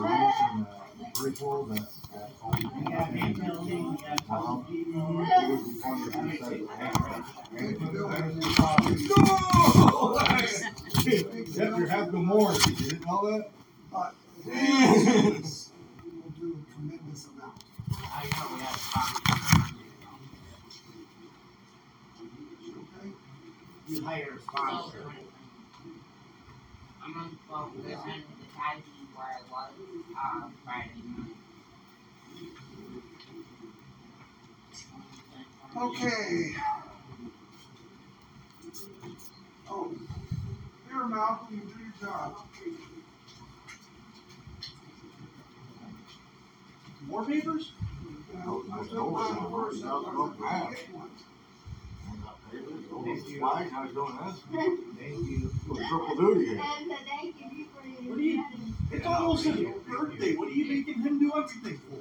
police and the people that, that own the Yeah, and, building, yeah, Wow. people. it would be if you said, hey, hey, you Yep, you have the more, you didn't know that? But if anyone we will do a tremendous amount. I know, we have sponsors. Okay? You hire a sponsor. I'm on twelve percent of the tide uh, night. Okay. Oh, here, Malcolm, you do your job. More papers? I first, I one. Oh, Thank you. triple duty. What you, it's almost his birthday, what are you making him do everything for?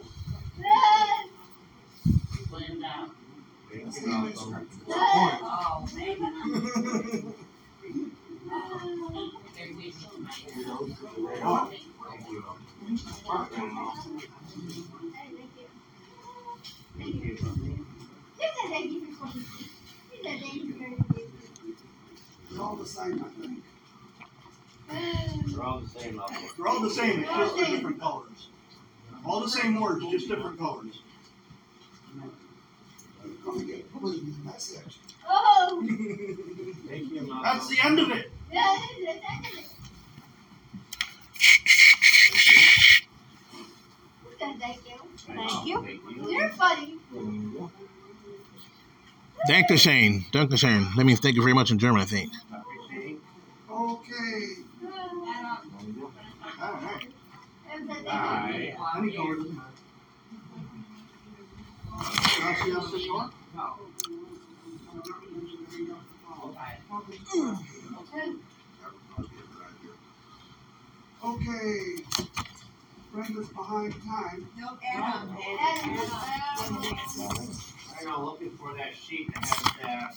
That's the. Oh. They're busy tonight. You know, they What? are. You know, smart, you know. They're all the same, I think. We're all the same level. They're all the same, it's just they're different colors. All the same words, just different colors. You're gonna get put in the message. Oh, Thank you, Malcolm. That's the end of it. yeah, it is. Thank you. Thank you. Thank you. You're funny. Dankeschön. Dankeschön. That means thank you very much in German, I think. Appreciate Okay, Alright. Aye. Any color doesn't matter. Gracias, I know, looking for that sheet that has that.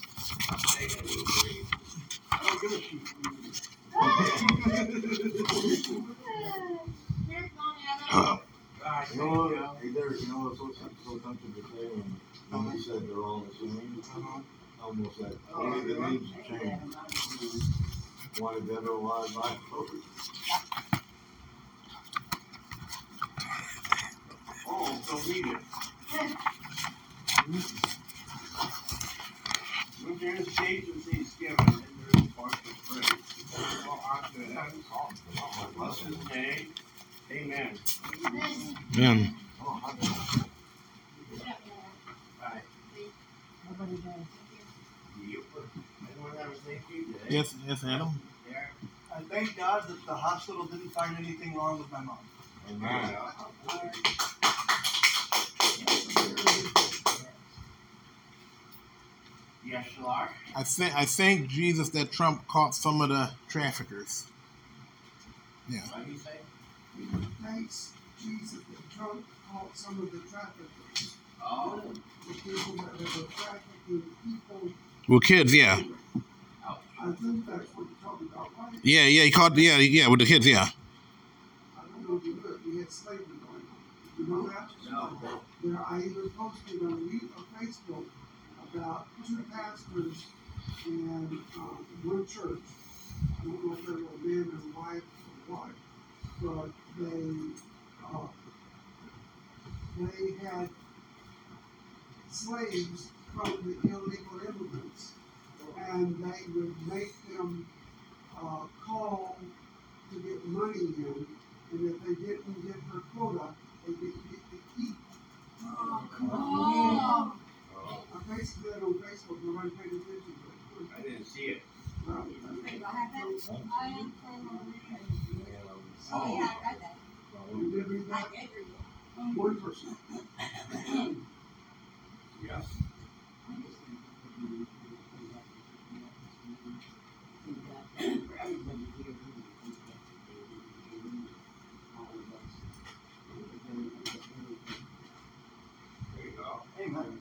I don't give a shit. Uh, Gosh, You know what, hey, there, you know what's so, so tempting to say when, when you said they're all the same? Almost that, only the names have changed. Wanted them to lie, my Oh, so read. Move your stage and say skip, and then there is part for free. Well, on to that. Bless his name. Amen. Man. Bye. Yep. Anyone have a thank you today? Yes, yes, Adam. There. I thank God that the hospital didn't find anything wrong with my mom. Amen. Yes, Shark. I thank I thank Jesus that Trump caught some of the traffickers. Yeah. What do you say? Thanks, Jesus, that Trump caught some of the traffickers. Oh, The people that were trafficking people. Well, kids, yeah, I think that's what you're talking about, right? yeah, yeah. He caught, yeah, yeah, with the kids, yeah. I don't know if you heard, we had slavery going on. You know that? no. There, I even posted on we on Facebook about two pastors and um, one church. I don't know if they were a man and wife or what, but they uh, they had slaves from the illegal immigrants, and they would make them uh, call to get money in, and if they didn't get their quota, they didn't get to eat. Oh. That on Facebook, nobody paid attention to it. I didn't see it. Well, Oh, You did read that? One person. yeah. There you go. Amen.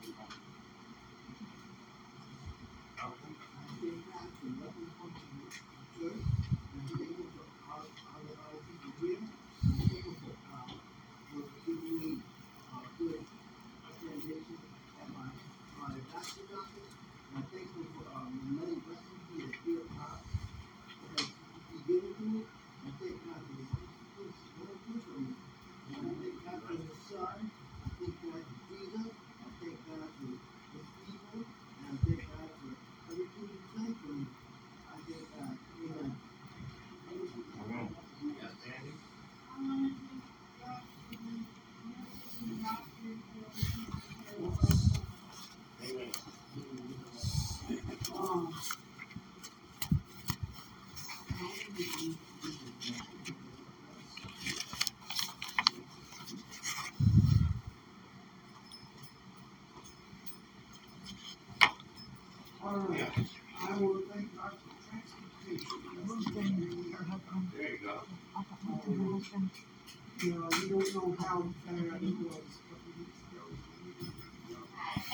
you know, we don't know how bad it was a couple weeks ago.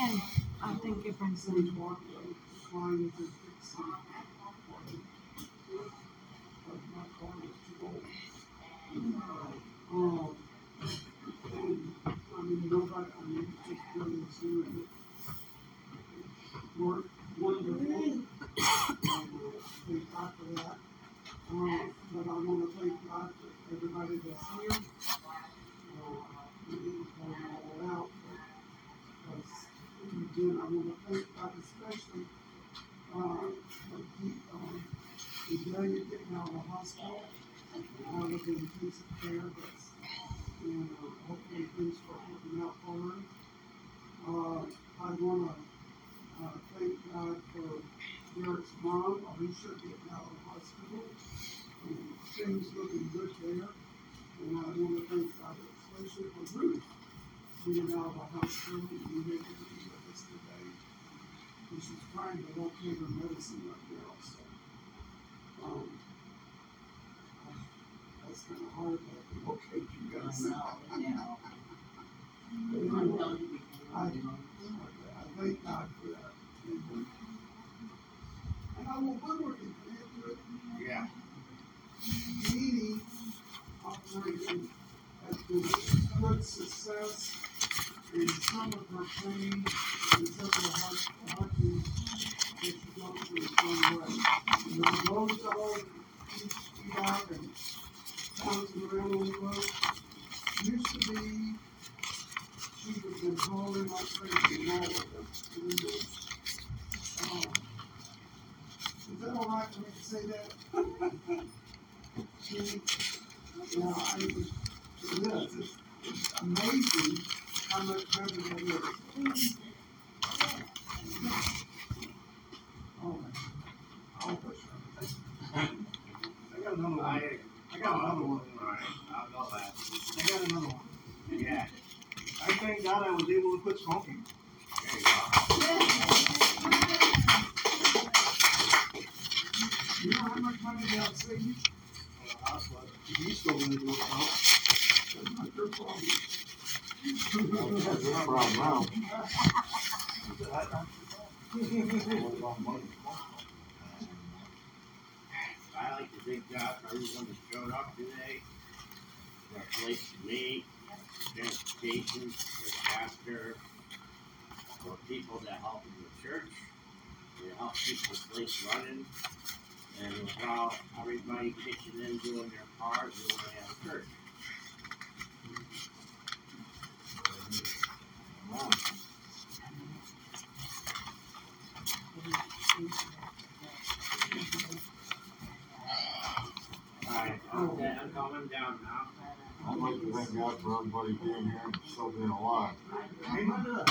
And I Thank here. Uh, we didn't call them all out, but, uh, again, I wanna thank God especially, uh, for the, um, the day of getting out of the hospital. I was in intensive care, but, and, uh, hopefully things start working out for her. Uh, I wanna, uh, thank God for Derek's mom, Alicia, getting out of the hospital. And things looking good there. And I wanna thank God especially for Ruth, being out of the hospital and to be with us today. And she's trying to locate her medicine right now, so. Um, that's kinda hard to locate you guys. But anyway, I, I thank God for that. And, and I will, one more thing, can I do it? Yeah. Meeting operation has good success in some of her training and several of her, she got through the same way. And the roads all each out and around on the road. Used to be, she was been hauling like crazy in all of them. And, uh, Is that all right for me to say that? I it's, amazing how much. Oh. I got another one, I, I got another one, I'll go last. I got another one. Yeah, I thank God I was able to quit smoking. there you go. You know how much money saved you? Still gonna do it? That's not your problem. I like to thank God for everyone that showed up today. A place to meet, transportation, for pastor, for people that help in the church, to help keep the place running. And without everybody pitching in doing their part, we won't have church. Alright, okay, I'm coming down now. I'd like to thank God for everybody being here and still being alive. Amen to that.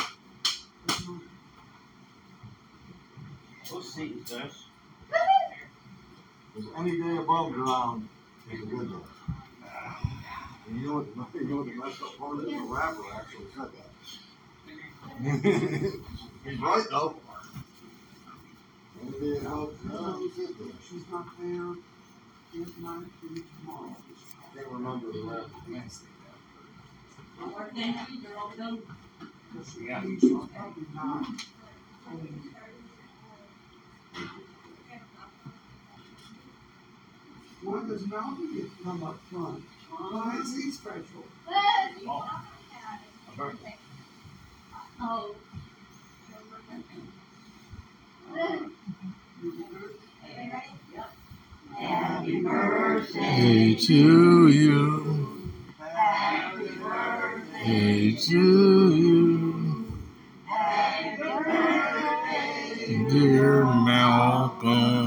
What seat is this? Because any day above ground is a good day. And you know what, the- you know what the messed up part is? The rapper actually said that. He's right though. Any day above ground is a good day. She's not there, it might be tomorrow. Can't remember the rapper's name. Because she, Yeah. she's probably not. Why does to come up front? Why is he special? A. Oh. Happy birthday. To you. Happy to you. Dear Malcolm.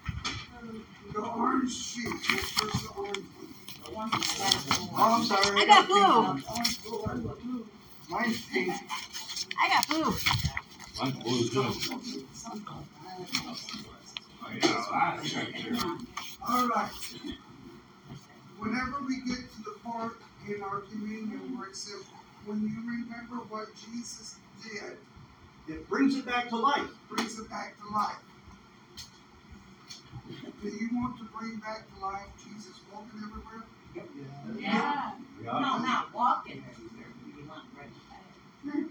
The orange sheet, which is the orange one? Oh, I'm sorry. I got blue. Mine's pink. I got blue. I'm blue too. Oh, All right. Whenever we get to the part in our communion where it says, when you remember what Jesus did, It brings it back to life. brings it back to life. Do you want to bring back to life Jesus walking everywhere? Yeah. yeah No, not walking everywhere, but you want right back.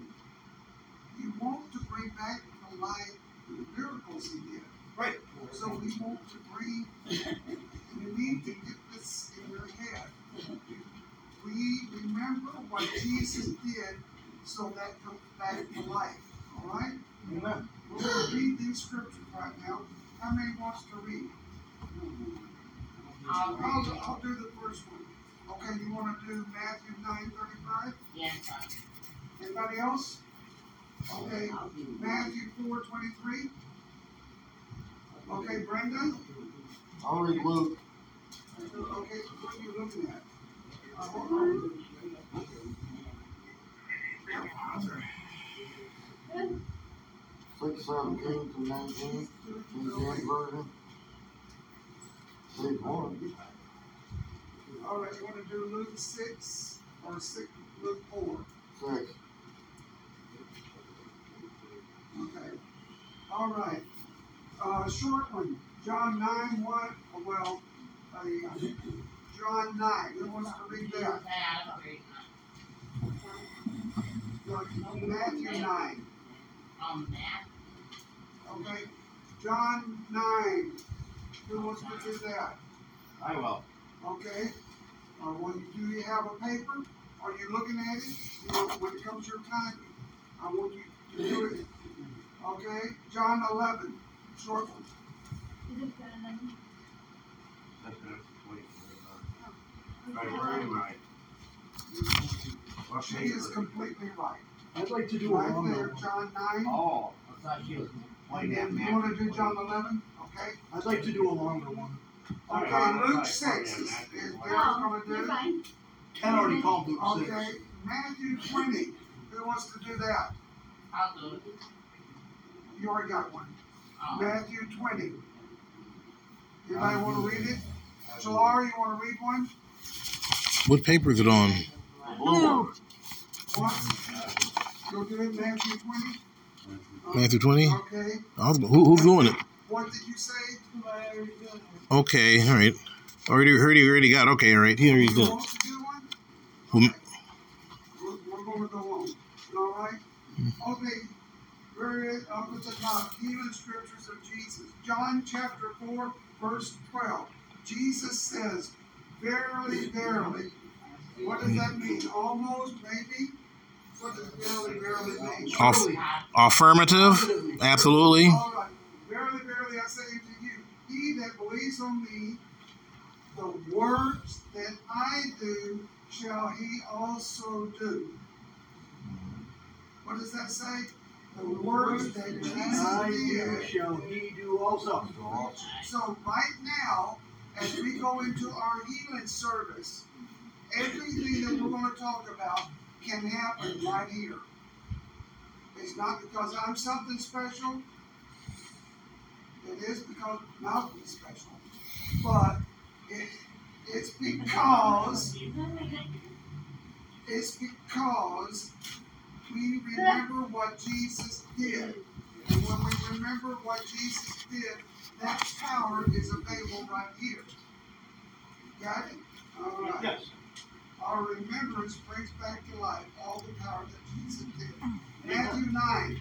You want to bring back to life the miracles he did. Right. So we want to bring, you need to get this in your head. We remember what Jesus did, so that comes back to life, all right? Amen. We're gonna read these scriptures right now. How many wants to read? I'll read I'll, it. I'll do the first one. Okay, you wanna do Matthew nine thirty-five? Yes, Anybody else? Okay, I'll do it. Matthew four twenty-three? Okay, Brenda? I'll read Luke. Okay, what are you looking at? Six seventeen to nineteen, King James Version. Page one. All right, you wanna do Luke six or six, Luke four? Six. Okay. All right. Uh, short one, John nine one, oh, well, uh, John nine, who wants to read that? Yeah, I'll read it. Matthew nine, Um, Matt, okay? John nine, who wants to do that? I will. Okay? Uh, well, do you have a paper? Are you looking at it? You know, when it comes your time, I want you to do it. Okay? John eleven, short one. Right, where am I? What She is completely right. I'd like to do a Right long there. John nine. Oh, I thought she was And pointing at then you wanna do John eleven? Okay? I'd like to do a longer one. Okay, Alright, Luke six is, Matthew is one. Daryl's gonna do. fine. Ken already called Luke Okay, six. Matthew twenty, who wants to do that? I'll do it. You already got one. Um, Matthew twenty. Anybody wanna read it? Solar, you wanna read one? What paper is it on? Blue. What? You'll do it, Matthew twenty? Matthew 20? Okay, who, who's doing it? What did you say? Okay, all right. Already heard he already got. Okay, all right. He already You did. want to do one? Whom- We're, we're gonna go on, all right? Hmm. Okay, very up at the top, healing scriptures of Jesus. John chapter four, verse twelve. Jesus says, verily, verily. What does that mean? Almost, maybe? What does verily, verily mean? Surely. affirmative? Absolutely. All right. Verily, verily, I say unto you, he that believes on me, the works that I do shall he also do. What does that say? The works that I Jesus do did. shall he do also. So right now, as we go into our healing service, everything that we're gonna talk about can happen right here. It's not because I'm something special. It is because Malcolm's special. But it, it's because, it's because we remember what Jesus did. And when we remember what Jesus did, that power is available right here. Got it? All right. Yes. Our remembrance brings back to life all the power that Jesus did. Mm. Matthew nine,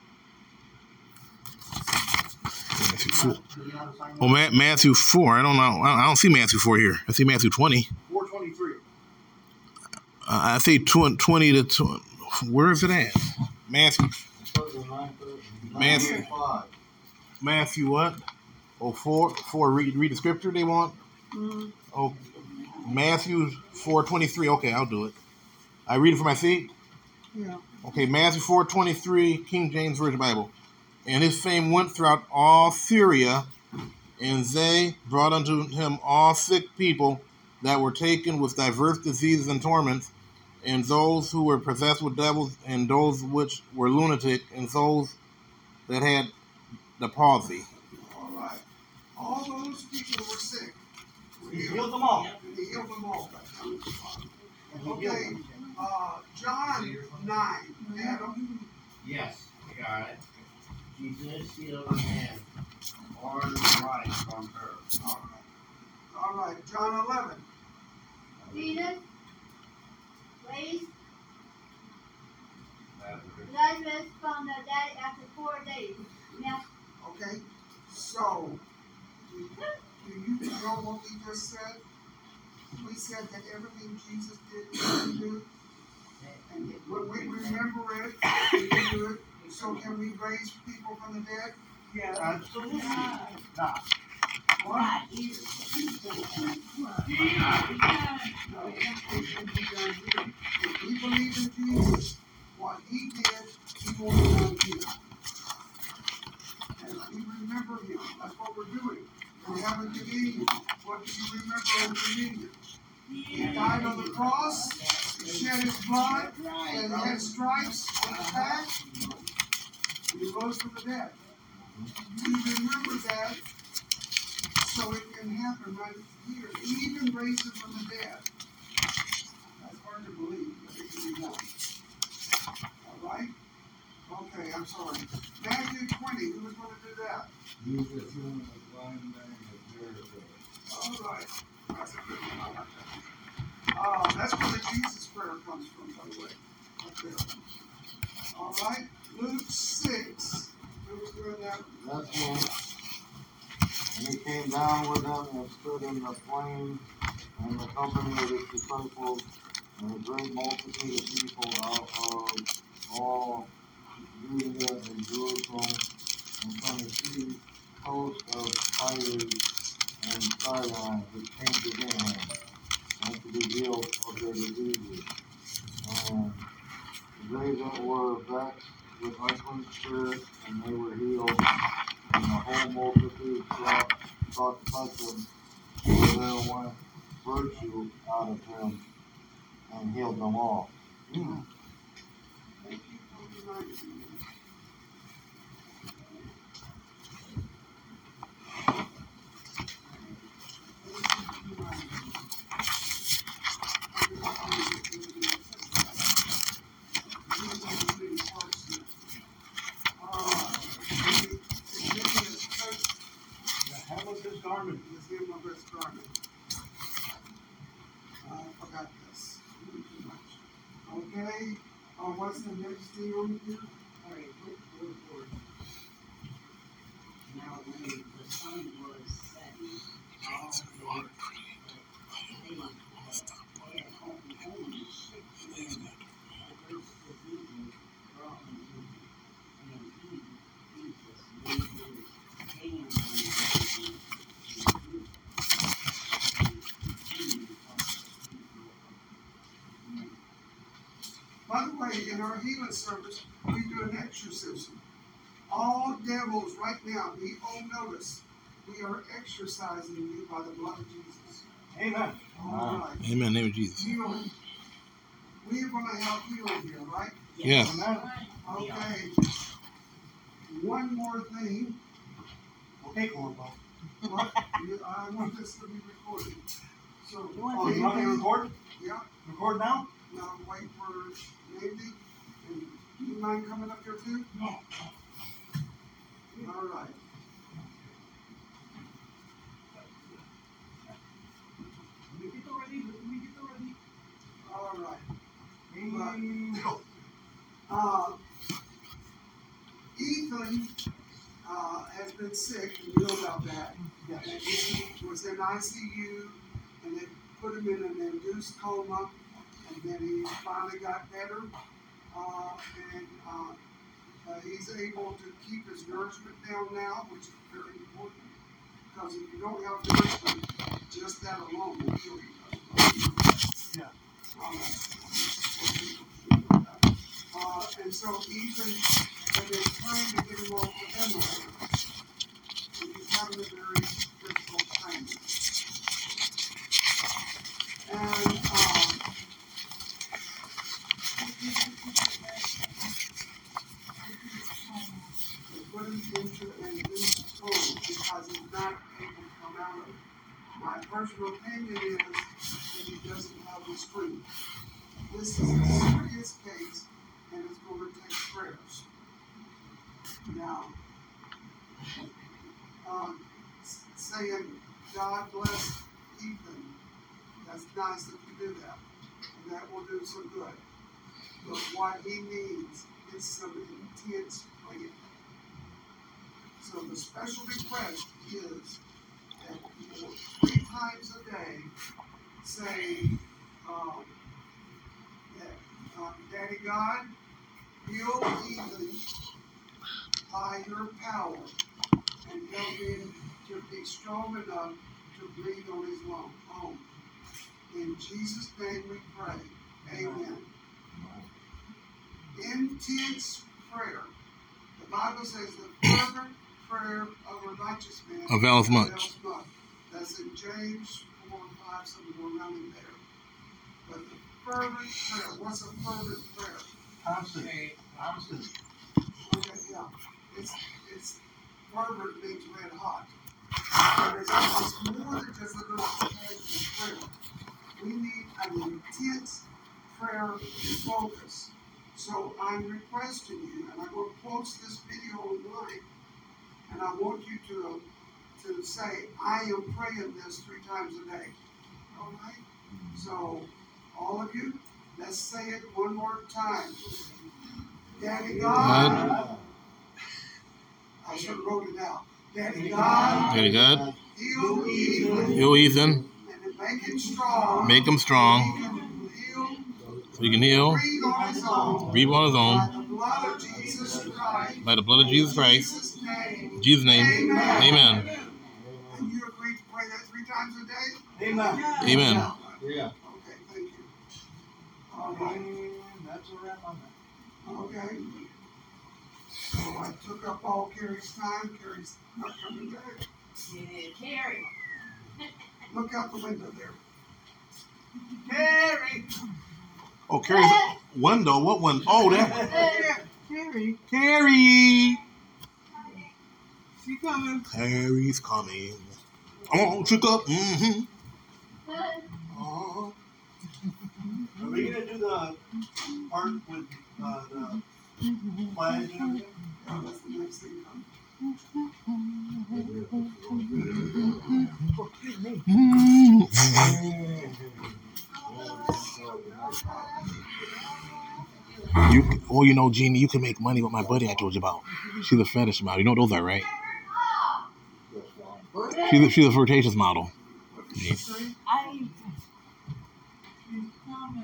Matthew 4. Do you want to sign Oh, Ma- Matthew 4. I don't know. I I don't see Matthew 4 here. I see Matthew 20. Four twenty-three. Uh, I say tw- twenty to tw- where is it at? Matthew Put the nine thirty- Matthew. five. Matthew what? Oh four four read read the scripture they want? Mm, Oh Matthew four twenty three. Okay, I'll do it. I read it from my seat. Yeah. Okay, Matthew four twenty three, King James Version Bible. And his fame went throughout all Syria, and they brought unto him all sick people that were taken with diverse diseases and torments, and those who were possessed with devils, and those which were lunatic, and those that had the palsy. All right. All those people were sick. He healed. healed them all. And he healed them all. Okay, uh, John nine, Adam. Yes, I got it. Jesus healed a man born blind from birth. All right. All right, John eleven. Jesus raised Lazarus from the dead after four days. Now, Okay, so, do you know what we just said? We said that everything Jesus did, we do. And we remember it, we do it. So can we raise people from the dead? Yeah, absolutely. Nah. What? No, it can be done here. If we believe in Jesus, what he did, he will do here. And we remember him, that's what we're doing. We have a communion. What do you remember on communion? He died on the cross, he shed his blood, and he had stripes on his back. He rose from the dead. We remember that so it can happen right here, even raising from the dead. That's hard to believe, but it can be done. All right? Okay, I'm sorry. Matthew twenty, who was gonna do that? Jesus healing the blind man of Jericho. All right. That's a good one. Uh, that's where the Jesus prayer comes from, by the way. There. All right, Luke six. Who was doing that? That's and he came down with them and stood in the plain and the company of his disciples and a great multitude of people out of all Judea and Jerusalem and from the sea coast of Tyre and Sidon, which came to them and to be healed of their diseases. And they that were vexed with unclean spirits, and they were healed, and the whole multitude sought, sought to touch him, for there went virtue out of him, and healed them all. Thank garment. Let's him a best garment. I forgot this. Okay, uh, what's the next thing on here? Alright, look, look, look. Now, when the sun was setting, all the they, they had only, only six men, diverse diseases brought unto him. And he, Jesus, laid his hands on them and healed them. And he taught the people of By the way, in service, we do an exorcism. All devils right now, we all notice, we are exorcising you by the blood of Jesus. Amen. All right, Amen. Name of Jesus. healing. We are gonna have healing here, right? Yes. Amen. Okay. One more thing, Okay, cornball. what, I want this to be recorded. So. Oh, you want me to record? Yeah, Record now? now wait for Andy, and you mind coming up here too? No. All right. Let me get the ready. Let me get the ready. All right. Mm. Uh, Ethan, uh, has been sick, you know about that. Yes. And he was in ICU, and they put him in an induced coma, and then he finally got better, and, uh, uh, he's able to keep his nourishment down now, which is very important, because if you don't have nourishment, just that alone will kill you. Yeah. Uh, and so even when they're trying to get him off the ventilator, he's having a very difficult time. And, um, they put him into an induced coma because he's not able to come out of it. My personal opinion is that he doesn't have the strength. This is a serious case and it's gonna take prayers. Now, um, saying, God bless Ethan, that's nice that you do that, and that will do some good. But what he needs is some intense praying. So the special request is that you three times a day say, um, uh, Daddy God, heal Ethan by your power and help him to be strong enough to breathe on his lung, own. In Jesus' name we pray. Amen. Intense prayer. The Bible says the fervent prayer of a righteous man avails much. That's in James four and five, something around there. But the fervent prayer, what's a fervent prayer? Constant, constant. Okay, yeah, it's, it's, fervent means red hot. But it's, it's more than just a little casual prayer. We need an intense prayer focus. So I'm requesting you, and I'm gonna post this video online, and I want you to, to say, I am praying this three times a day. All right? Mm-hmm. So, all of you, let's say it one more time. Daddy God. God. I should have wrote it out. Daddy God, Daddy God, heal Ethan heal Ethan, and make him strong. make him strong, can heal, so he can heal, breathe on his own. breathe on his By the blood of Jesus Christ. by the blood of Jesus Christ. Jesus' name. Jesus' name, amen. And you agree to pray that three times a day? Amen. Amen. Yeah. Okay. All right, And that's a wrap on that. okay. So I took up all Carrie's time. Carrie's not coming back. Carrie. Look out the window there. Carrie! Oh, Carrie's window. What one? Oh, that. one. Carrie, Carrie. she coming. Carrie's coming. Oh, trick up. Mm-hmm. Are we gonna do the part with, uh, the flag and everything? Yeah, that's the next thing. You, well, you know, Jeannie, you can make money with my buddy I told you about. She's a fetish model. You know those are, right? She's a, she's a flirtatious model. I.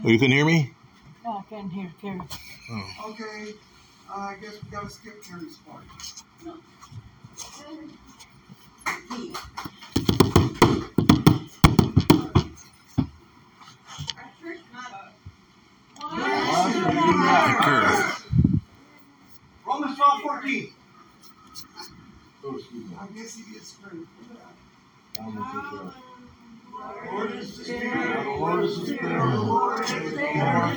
Oh, you couldn't hear me? Oh, I can't hear Carrie. Okay, uh, I guess we gotta skip Carrie's part. Curve. Romans twelve fourteen. I guess he gets credit for the Spirit. The Spirit. The Lord is the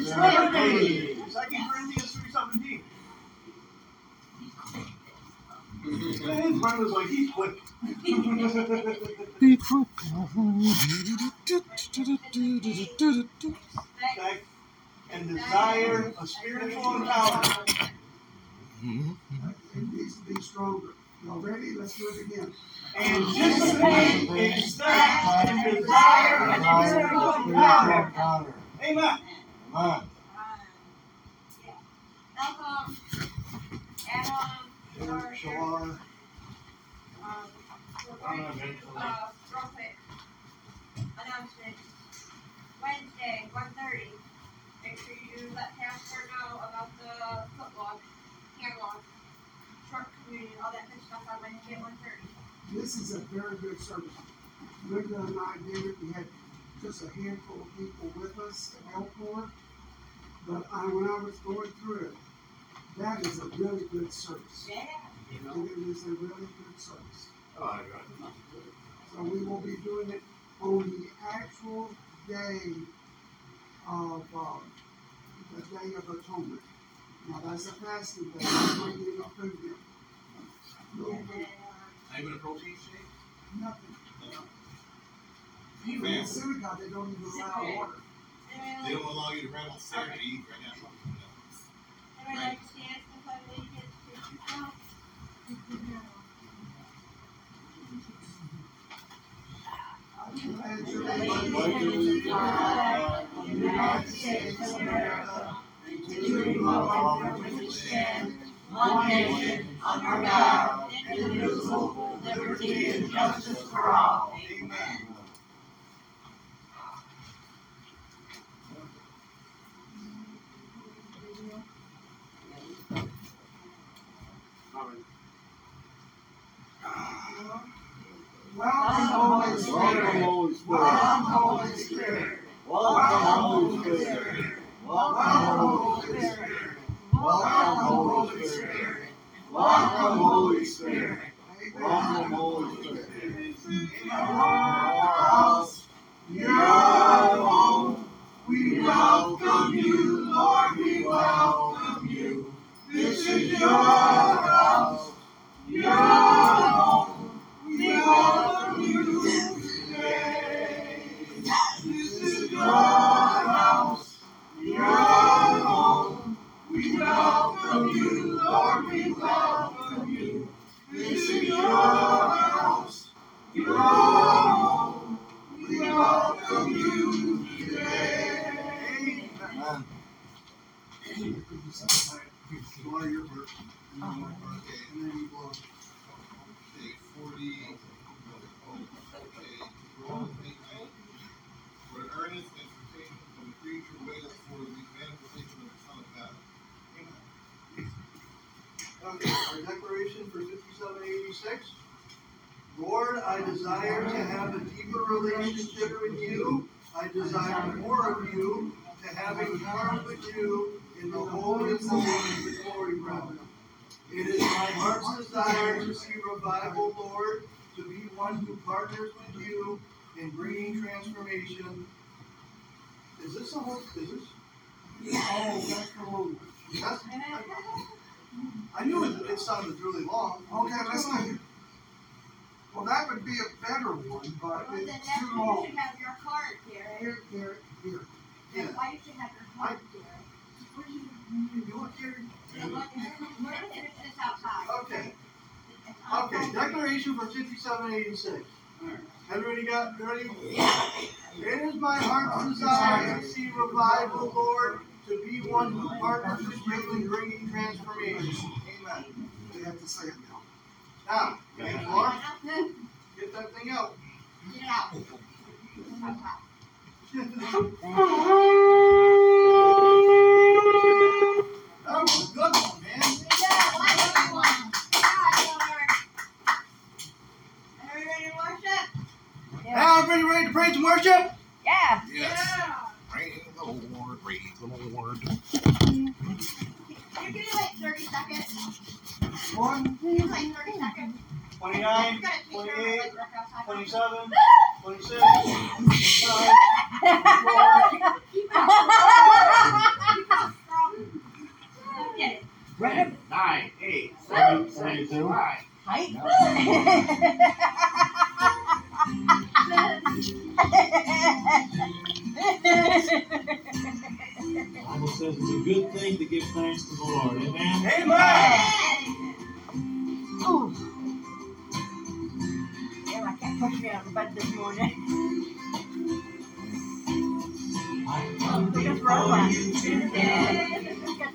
Spirit. Second Corinthians three seventeen. His friend was like, he's quick. Okay? And desire a spiritual empowerment. Be stronger. Y'all ready? Let's do it again. Anticipate, expect, and desire a spiritual empowerment. Amen. Amen. Welcome. Adam, um, we're going to, uh, quick. Announcement. Wednesday, one thirty, make sure you let Casper know about the foot log, hand log, truck community, all that good stuff on Wednesday at one thirty. This is a very good service. Linda and I did it, we had just a handful of people with us at Elkhorn. But I, when I was going through it, that is a really good service. Yeah. You know? It is a really good service. Oh, I got it. So we will be doing it on the actual day of, uh, the Day of Atonement. Now, that's a fasting day, that's not getting a food meal. Then, Not even a protein shake? nothing. No. Even in Man, synagogue, they don't even allow water. they don't allow you to grab on Saturday to eat right now. Everybody like to stand and pledge allegiance to the flag. I pledge allegiance to the flag of the United States of America the republic for which it stands, one nation, under God, indivisible, with liberty and justice for all. Amen. Welcome, Holy Spirit. Holy Welcome, Holy Spirit. Welcome, Holy Spirit. Welcome, Holy Spirit. Welcome, Holy Spirit. Welcome, Holy Spirit. Welcome. Holy Spirit. In our house, your home, we welcome you, Lord, we welcome you. This is your house, your home, we welcome Okay, our declaration for fifty-seven eighty-six. Lord, I desire to have a deeper relationship with you. I desire more of you, to have a part with you in the holy of the glory realm. It is my heart's desire to see revival, Lord, to be one who partners with you in bringing transformation. Is this a whole, is this? Oh, that's the one. That's, I, I knew it, it sounded really long. Okay, let's see. Well, that would be a better one, but Well, then it's next too you long. should have your card, Derek. Here, here, here. Yeah. Why you should have your card, Derek? What do you, you want, Gary? Yeah, look, We're gonna finish this outside. Okay, It's okay, Wednesday. declaration for fifty-seven eighty-six. Everybody got, ready? It is my heart's desire to see revival, Lord, to be one who partners with you in bringing transformation. Amen. They have to say it now. Now, okay, Laura, get that thing out. Get out. That was a good one, man. Yeah, why don't you want? God, Lord. Everybody worship? Now, everybody ready to praise and worship? Yeah. Yeah. Praise the Lord, praise the Lord. You can do like thirty seconds. One, You can do like thirty seconds. Twenty-nine, You gotta take care of twenty-eight, like work outside. twenty-seven, twenty-six, twenty-nine, Keep it strong. Keep it strong. Get it. Ten, nine, eight, seven, six, five. Height. Bible says it's a good thing to give thanks to the Lord. Amen. Amen.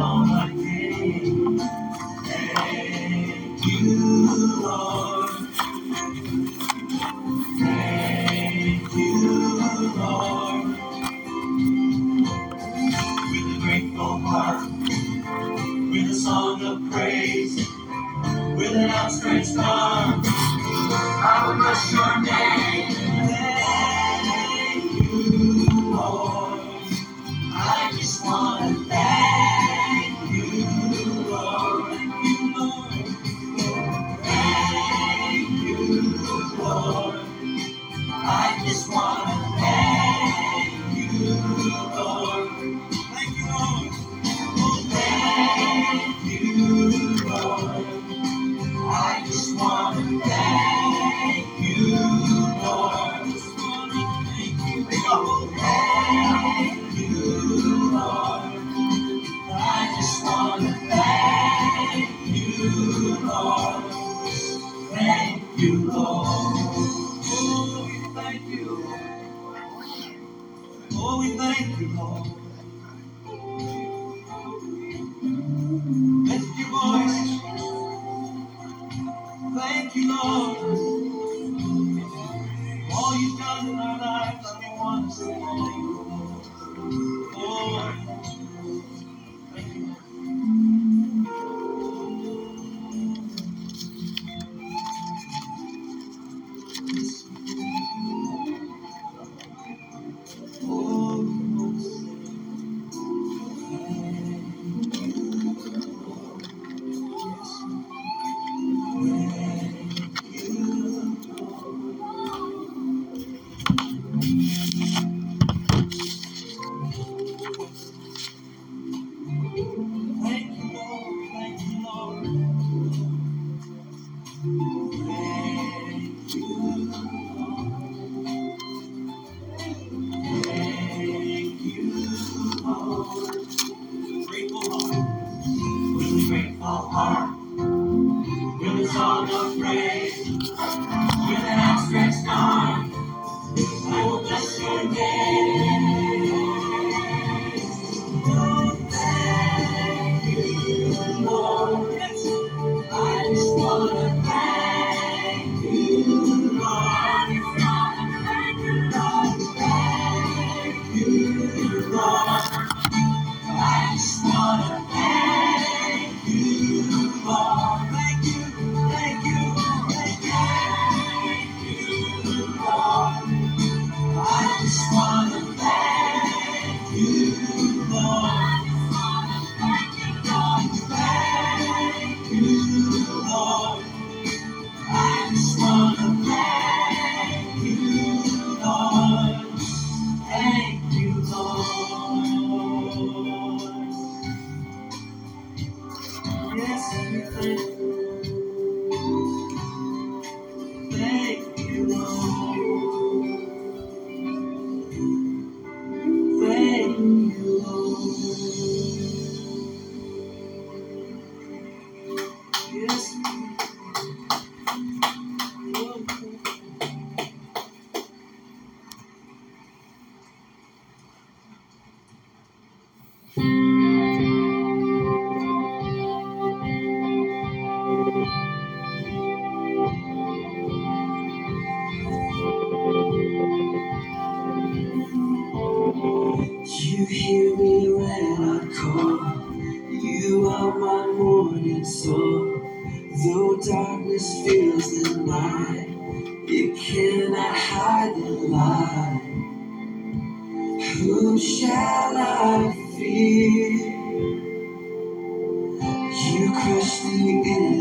healed crush the enemy.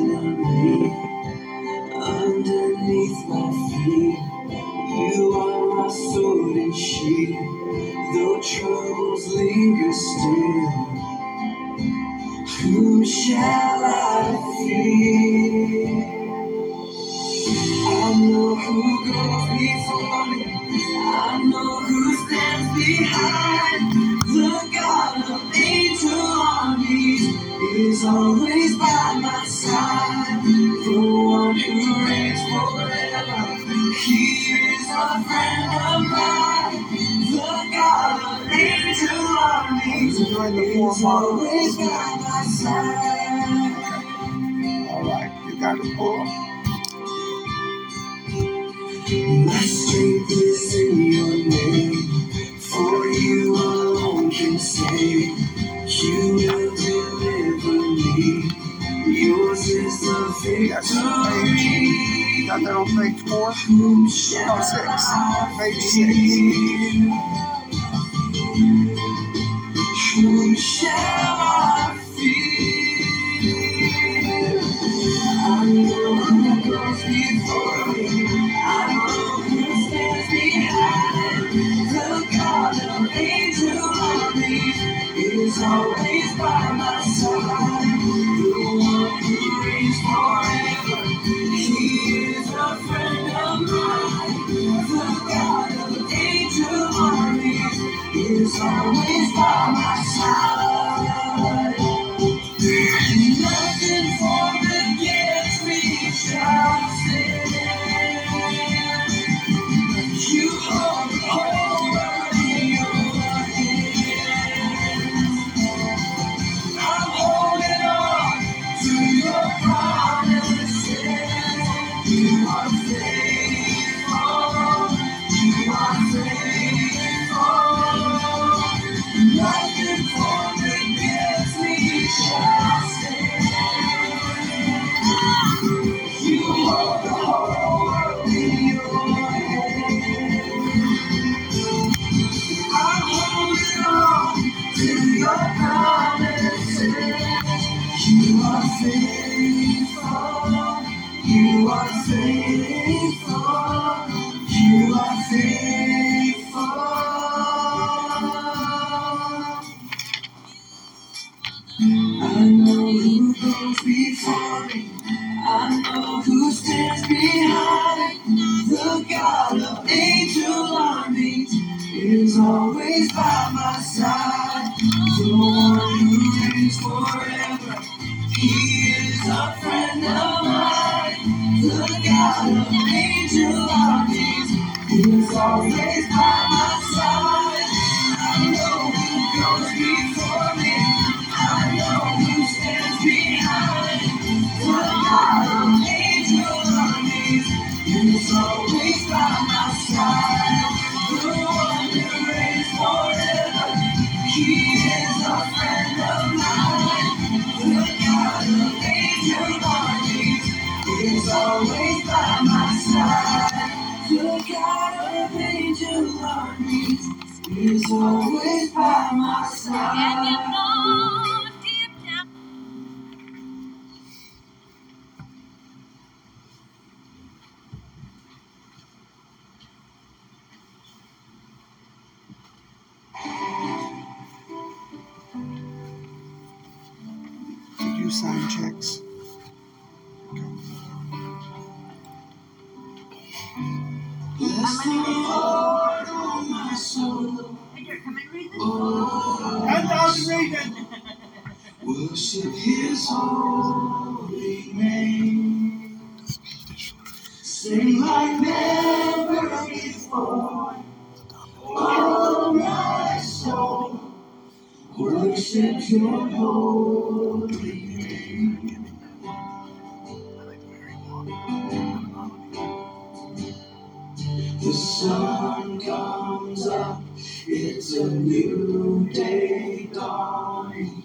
The sun comes up, it's a new day dawn.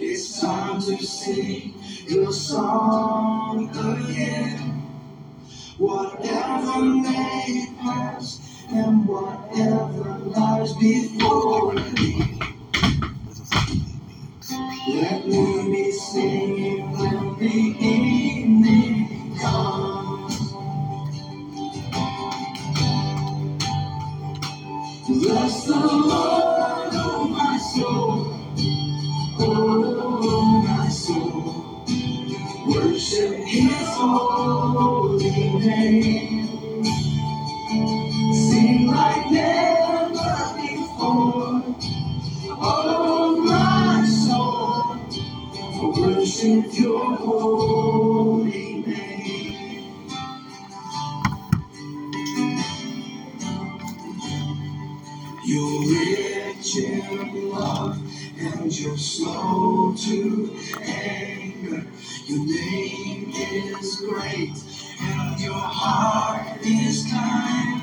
It's time to sing your song again. Whatever may pass and whatever lies before me. Let me be singing when the evening comes. Bless the Lord, oh my soul, oh my soul. Worship His holy Your name. You're rich in love and you're slow to anger. Your name is great your heart is kind.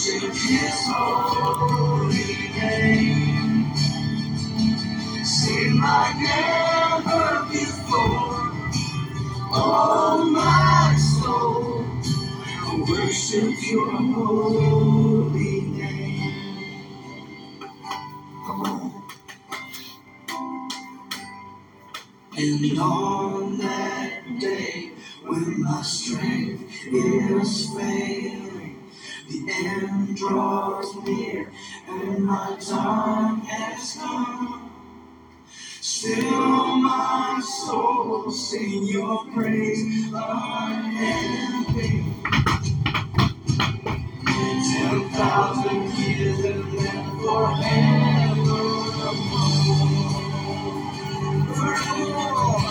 Worship His holy name. Sing like never before. Oh, my soul, worship Your draws near, and my time has come. Still, my soul sing your praise unending. Ten thousand years and then forevermore. Forevermore.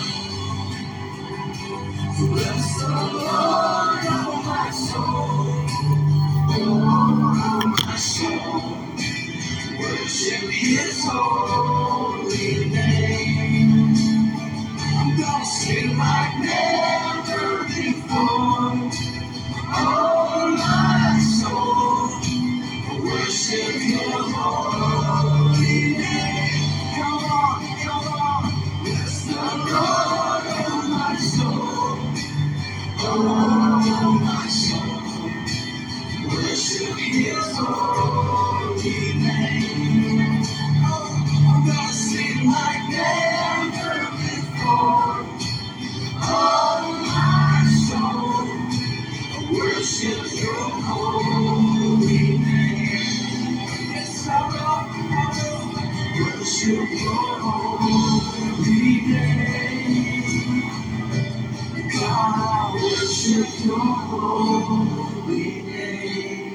Bless the Lord, oh my soul. Worship His holy name. I'm gonna sing like never before. Oh God, worship your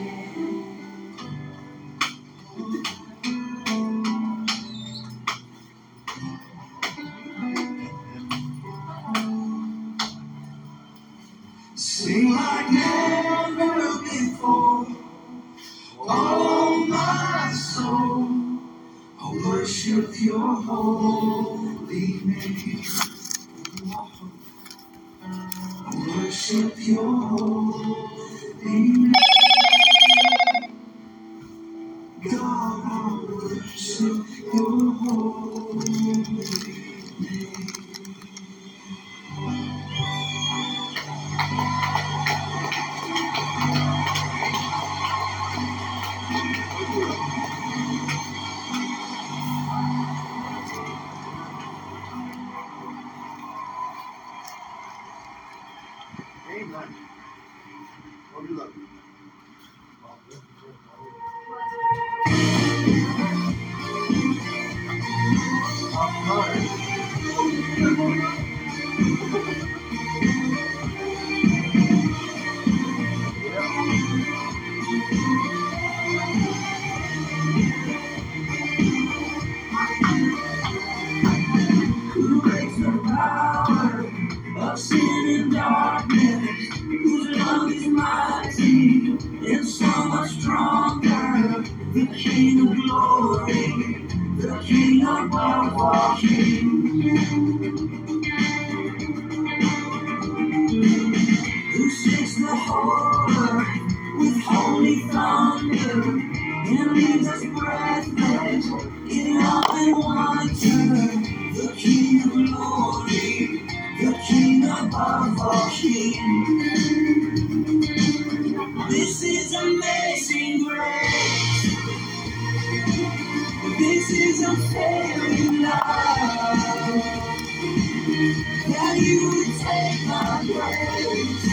That you would take my place,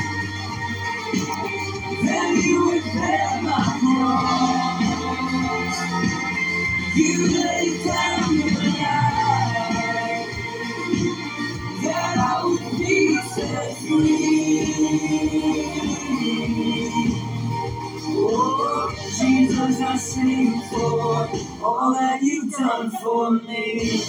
That you would bear my cross. You laid down your life. That I would be set free. Oh, Jesus, I sing for all that you done for me.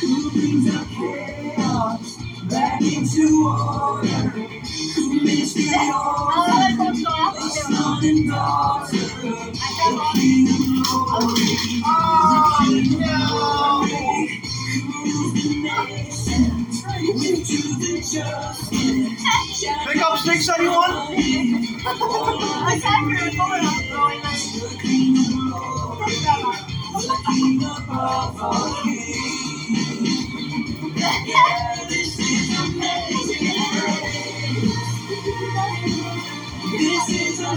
Who brings our chaos back into order? Who makes the it all? Son and daughter, snakes anyone? I said we were going up throwing This is amazing. This is a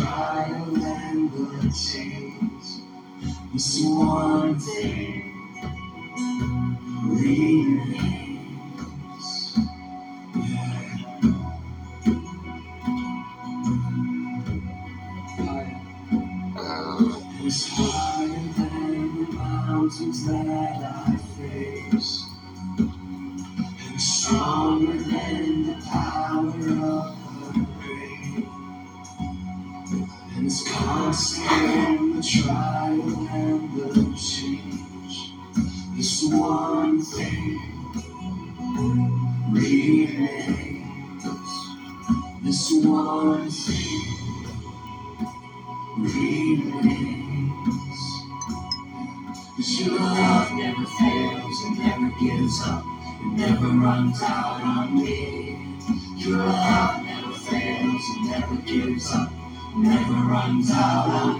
trial and the change. This one thing power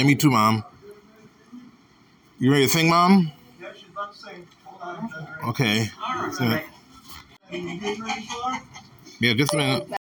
And me too, Mom. You ready to sing, Mom? Yeah, she's about to sing. Hold on. Okay. All right. Yeah, just a minute.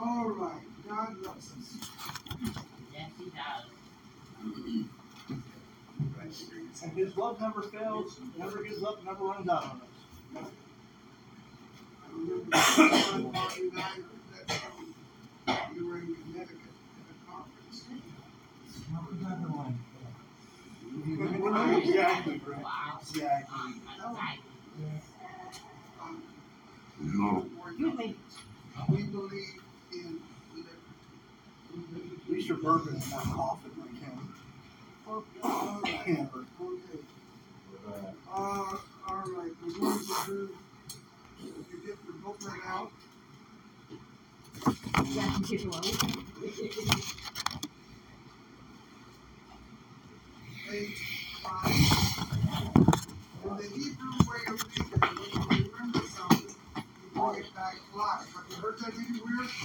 All right, God loves us. Yes, he does. And his love never fails, never gives up, never runs out on us. I remember one party night that um, you were in Connecticut at a conference. Exactly, Brent. Exactly. Um, No. we're- We believe in. At least your bourbon is not coughing like him. Right, okay. Uh, all right, we're going to do, if you get your booklet out,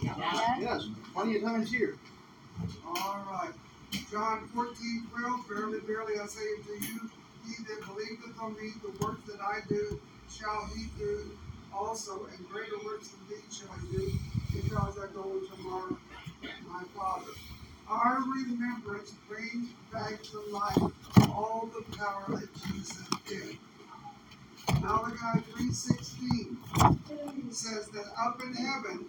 yeah. Yes, plenty of times here. All right. John fourteen twelve, verily, verily, I say unto you, he that believeth on me, the works that I do, shall he do also, and greater works than these shall he do, because I go to my, my Father. Our remembrance brings back to life all the power that Jesus did. Malachi three sixteen says that up in heaven,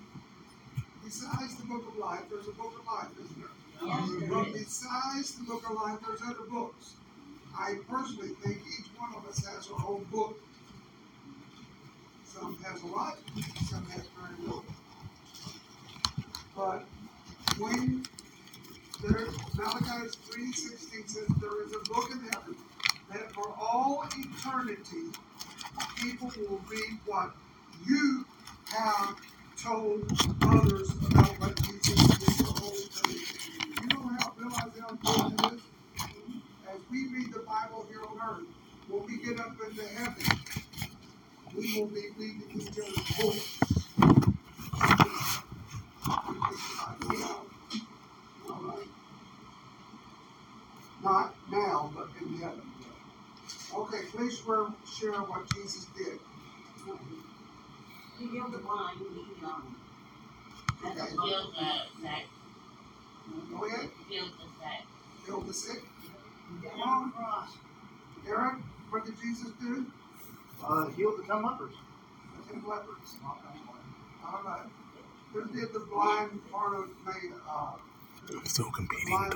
besides the book of life, there's a book of life, isn't there? Yes, But besides the book of life, there's other books. I personally think each one of us has our own book. Some has a lot, some has very little. But when there, Malachi three sixteen says there is a book in heaven that for all eternity people will read what you have told others about what Jesus did for all eternity. You don't have, realize how important it is? As we read the Bible here on earth, when we get up into heaven, we will be reading each other's books. Not now, but in heaven. Okay, please share, share what Jesus did. You healed the blind, you young. Okay, Heal the sick, go ahead, heal the sick. heal the sick. Come on. Eric, what did Jesus do? Uh, healed the ten lepers. Ten lepers. All right. Who did the blind part of made, uh, Still competing, blind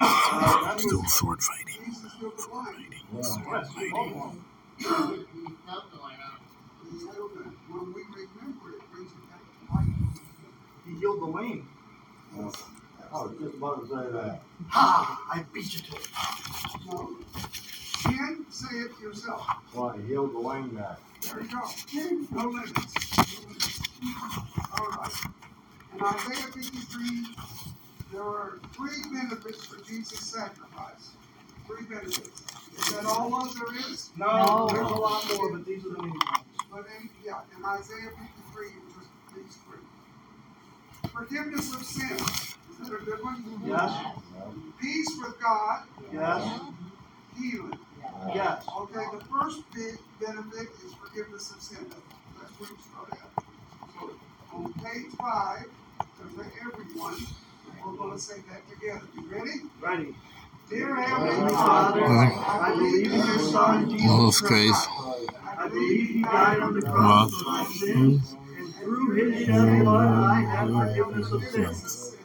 Uh, Still sword fighting. Blind. Fighting. Sword fighting. He healed the lame. I was just about to say that. Ha! I beat you to it. Ken, say it yourself. Well, he healed the lame guy. There you go. No limits. All right. In Isaiah fifty-three, there are three benefits for Jesus' sacrifice. Three benefits. Is that all of there is? No, there's a lot more, but these are the main ones. But in, yeah, in Isaiah fifty-three, it was just these three. Forgiveness of sin. Is that a good one? Yes, Peace with God. yes, Healing. yes. Okay, the first big benefit is forgiveness of sin. That's where you start at. So on page five, there's for everyone, we're gonna say that together. You ready? Ready. Dear Heavenly Heavenly Father, Father, I believe in your Son, Oh, Jesus Christ. I believe he died on the cross for my sins, and through his shed blood I have forgiveness of sins.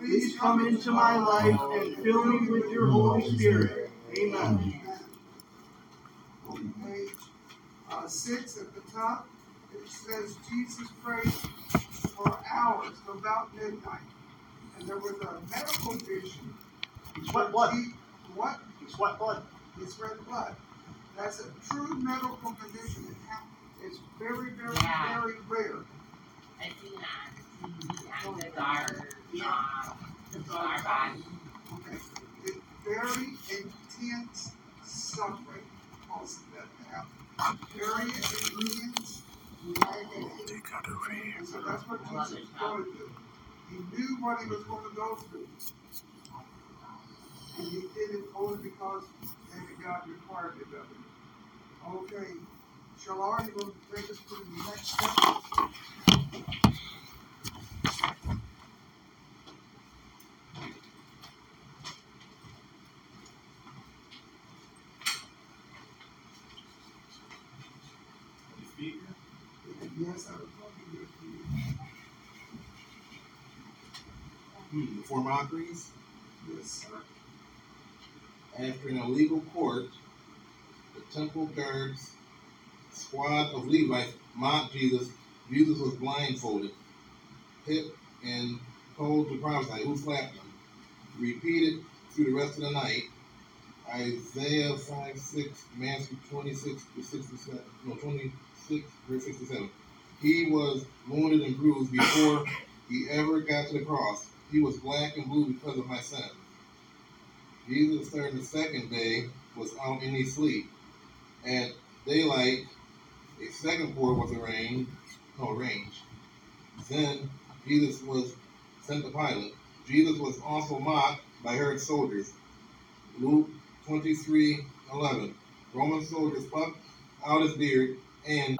Please come into my life and fill me with your Holy Spirit. Amen. On page, uh, six at the top, it says Jesus prayed for hours, about midnight. And there was a medical vision. He sweat blood. He- What? He sweat blood. It's red blood. That's a true medical condition. It hap- It's very, very, Yeah. very rare. I seen that on TV, on the guard, um, body. Okay. It's very intense suffering causes that to happen. Very intense agony. They got over here. So that's what Jesus was going to do. He knew what he was going to go through. And he did it only because God required it of him. Okay, Shalari, you will take us to the next step? Yes, I would probably do it for you. Hmm, for mockeries, Yes, sir. after an illegal court, the temple guards squad of Levites mocked Jesus. Jesus was blindfolded, hit, and told to prophesy. Who slapped him? Repeated through the rest of the night. Isaiah 5 6, Matthew 26 to 67, no, 26, verse 67. He was wounded and bruised before he ever got to the cross. He was black and blue because of my sins. Jesus, starting the second day, was out in his sleep. At daylight, a second port was arranged, no, arranged. Then Jesus was sent to Pilate. Jesus was also mocked by Herod's soldiers. Luke 23 11. Roman soldiers plucked out his beard and